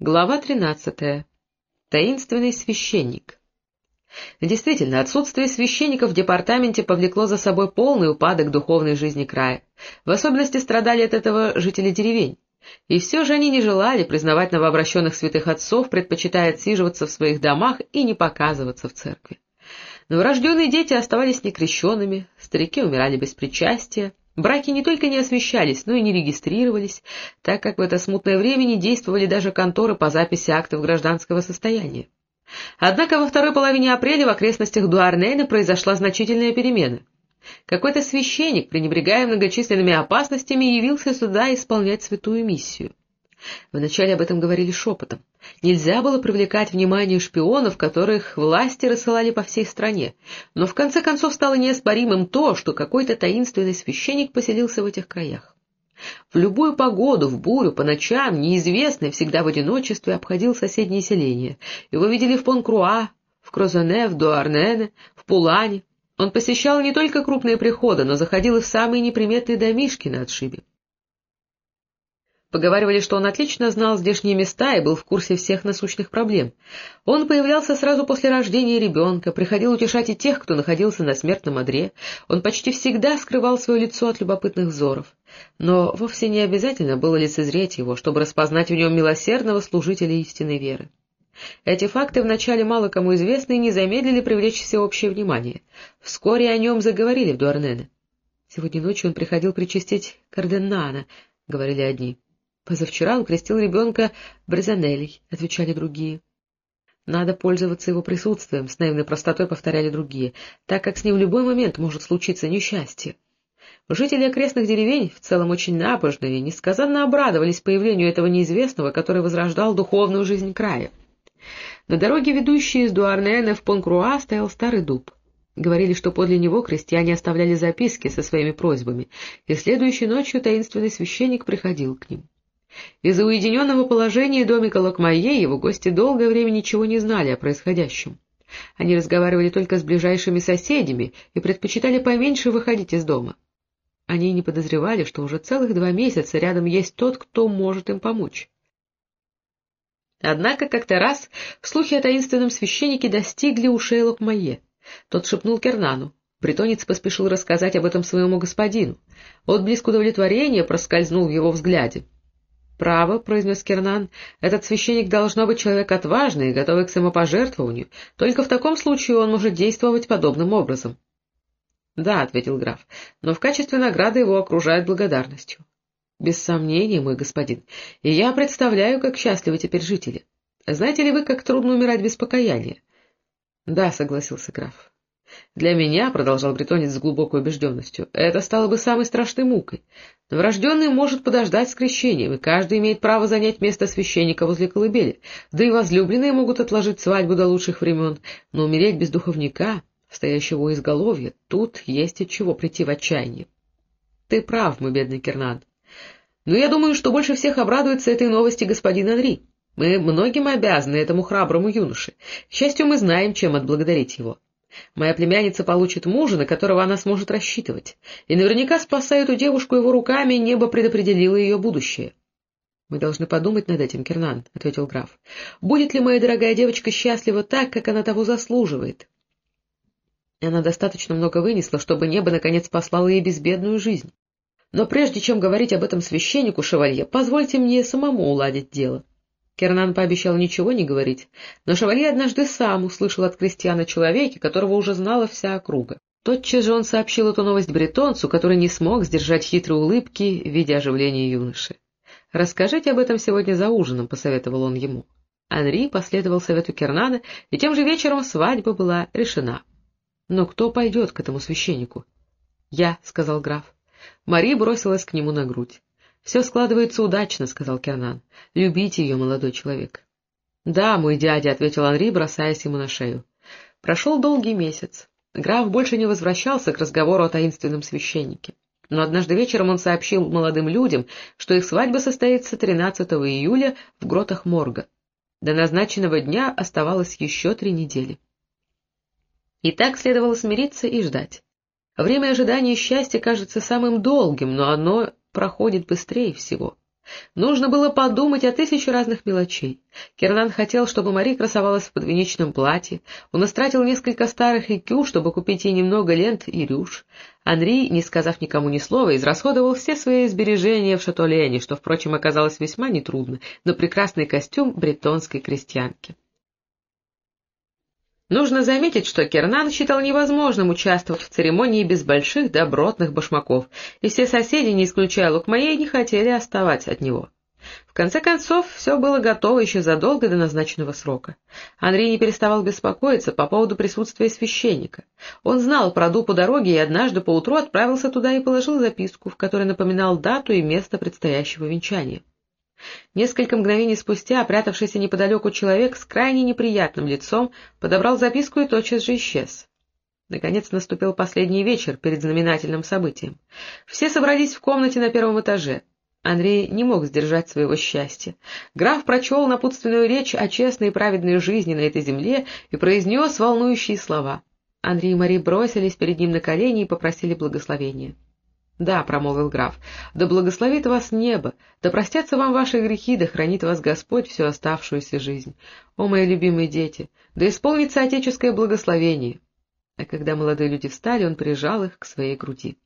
Глава тринадцатая. Таинственный священник. Действительно, отсутствие священников в департаменте повлекло за собой полный упадок духовной жизни края. В особенности страдали от этого жители деревень. И все же они не желали признавать новообращенных святых отцов, предпочитая отсиживаться в своих домах и не показываться в церкви. Новорожденные дети оставались некрещенными, старики умирали без причастия, Браки не только не освещались, но и не регистрировались, так как в это смутное время не действовали даже конторы по записи актов гражданского состояния. Однако во второй половине апреля в окрестностях Дуарнейна произошла значительная перемена. Какой-то священник, пренебрегая многочисленными опасностями, явился сюда исполнять святую миссию. Вначале об этом говорили шепотом. Нельзя было привлекать внимание шпионов, которых власти рассылали по всей стране, но в конце концов стало неоспоримым то, что какой-то таинственный священник поселился в этих краях. В любую погоду, в бурю, по ночам, неизвестный, всегда в одиночестве, обходил соседние селения. Его видели в Понкруа, в Крозоне, в Дуарнене, в Пулане. Он посещал не только крупные приходы, но заходил и в самые неприметные домишки на отшибе. Поговаривали, что он отлично знал здешние места и был в курсе всех насущных проблем. Он появлялся сразу после рождения ребенка, приходил утешать и тех, кто находился на смертном одре. Он почти всегда скрывал свое лицо от любопытных взоров. Но вовсе не обязательно было лицезреть его, чтобы распознать в нем милосердного служителя истинной веры. Эти факты вначале мало кому известны и не замедлили привлечь всеобщее внимание. Вскоре о нем заговорили в Дуарнене. «Сегодня ночью он приходил причастить Карденана», — говорили одни. Позавчера он крестил ребенка Брезанелей, — отвечали другие. Надо пользоваться его присутствием, — с наивной простотой повторяли другие, так как с ним в любой момент может случиться несчастье. Жители окрестных деревень, в целом очень набожные, несказанно обрадовались появлению этого неизвестного, который возрождал духовную жизнь края. На дороге, ведущей из Дуарнена в Понкруа, стоял старый дуб. Говорили, что подле него крестьяне оставляли записки со своими просьбами, и следующей ночью таинственный священник приходил к ним. Из-за уединенного положения домика Локмайе его гости долгое время ничего не знали о происходящем. Они разговаривали только с ближайшими соседями и предпочитали поменьше выходить из дома. Они не подозревали, что уже целых два месяца рядом есть тот, кто может им помочь. Однако как-то раз слухи о таинственном священнике достигли ушей Локмайе. Тот шепнул Кернану. Бретонец поспешил рассказать об этом своему господину. Отблеск удовлетворения проскользнул в его взгляде. «Право», — произнес Кернан, — «этот священник должно быть человек отважный и готовый к самопожертвованию. Только в таком случае он может действовать подобным образом». «Да», — ответил граф, — «но в качестве награды его окружают благодарностью». «Без сомнения, мой господин, и я представляю, как счастливы теперь жители. Знаете ли вы, как трудно умирать без покаяния?» «Да», — согласился граф. «Для меня, — продолжал бретонец с глубокой убежденностью, — это стало бы самой страшной мукой. Новорожденный может подождать с крещением, и каждый имеет право занять место священника возле колыбели, да и возлюбленные могут отложить свадьбу до лучших времен, но умереть без духовника, стоящего у изголовья, тут есть от чего прийти в отчаяние. Ты прав, мой бедный Кернан. Но я думаю, что больше всех обрадуется этой новости господин Анри. Мы многим обязаны этому храброму юноше. К счастью, мы знаем, чем отблагодарить его. Моя племянница получит мужа, на которого она сможет рассчитывать, и наверняка спаса эту девушку его руками, небо предопределило ее будущее. — Мы должны подумать над этим, Кернан, — ответил граф. — Будет ли моя дорогая девочка счастлива так, как она того заслуживает? Она достаточно много вынесла, чтобы небо наконец послало ей безбедную жизнь. Но прежде чем говорить об этом священнику, шевалье, позвольте мне самому уладить дело. Кернан пообещал ничего не говорить, но шевалье однажды сам услышал от крестьяна человеке, которого уже знала вся округа. Тотчас же он сообщил эту новость бретонцу, который не смог сдержать хитрые улыбки, видя оживление юноши. «Расскажите об этом сегодня за ужином», — посоветовал он ему. Анри последовал совету Кернана, и тем же вечером свадьба была решена. «Но кто пойдет к этому священнику?» «Я», — сказал граф. Мари бросилась к нему на грудь. «Все складывается удачно», — сказал Кернан. «Любите ее, молодой человек». «Да, мой дядя», — ответил Анри, бросаясь ему на шею. Прошел долгий месяц. Граф больше не возвращался к разговору о таинственном священнике. Но однажды вечером он сообщил молодым людям, что их свадьба состоится 13 июля в гротах Морга. До назначенного дня оставалось еще три недели. И так следовало смириться и ждать. Время ожидания счастья кажется самым долгим, но оно проходит быстрее всего. Нужно было подумать о тысяче разных мелочей. Кернан хотел, чтобы Мари красовалась в подвенечном платье. Он истратил несколько старых икю, чтобы купить ей немного лент и рюш. Анри, не сказав никому ни слова, израсходовал все свои сбережения в Шатолене, что, впрочем, оказалось весьма нетрудно, на прекрасный костюм бретонской крестьянки. Нужно заметить, что Кернан считал невозможным участвовать в церемонии без больших добротных башмаков, и все соседи, не исключая Лукмаей, не хотели оставать от него. В конце концов, все было готово еще задолго до назначенного срока. Андрей не переставал беспокоиться по поводу присутствия священника. Он знал про Ду по дороге и однажды поутру отправился туда и положил записку, в которой напоминал дату и место предстоящего венчания. Несколько мгновений спустя прятавшийся неподалеку человек с крайне неприятным лицом подобрал записку и тотчас же исчез. Наконец наступил последний вечер перед знаменательным событием. Все собрались в комнате на первом этаже. Андрей не мог сдержать своего счастья. Граф прочел напутственную речь о честной и праведной жизни на этой земле и произнес волнующие слова. Андрей и Мари бросились перед ним на колени и попросили благословения. — Да, — промолвил граф, — да благословит вас небо, да простятся вам ваши грехи, да хранит вас Господь всю оставшуюся жизнь. О, мои любимые дети, да исполнится отеческое благословение. А когда молодые люди встали, он прижал их к своей груди.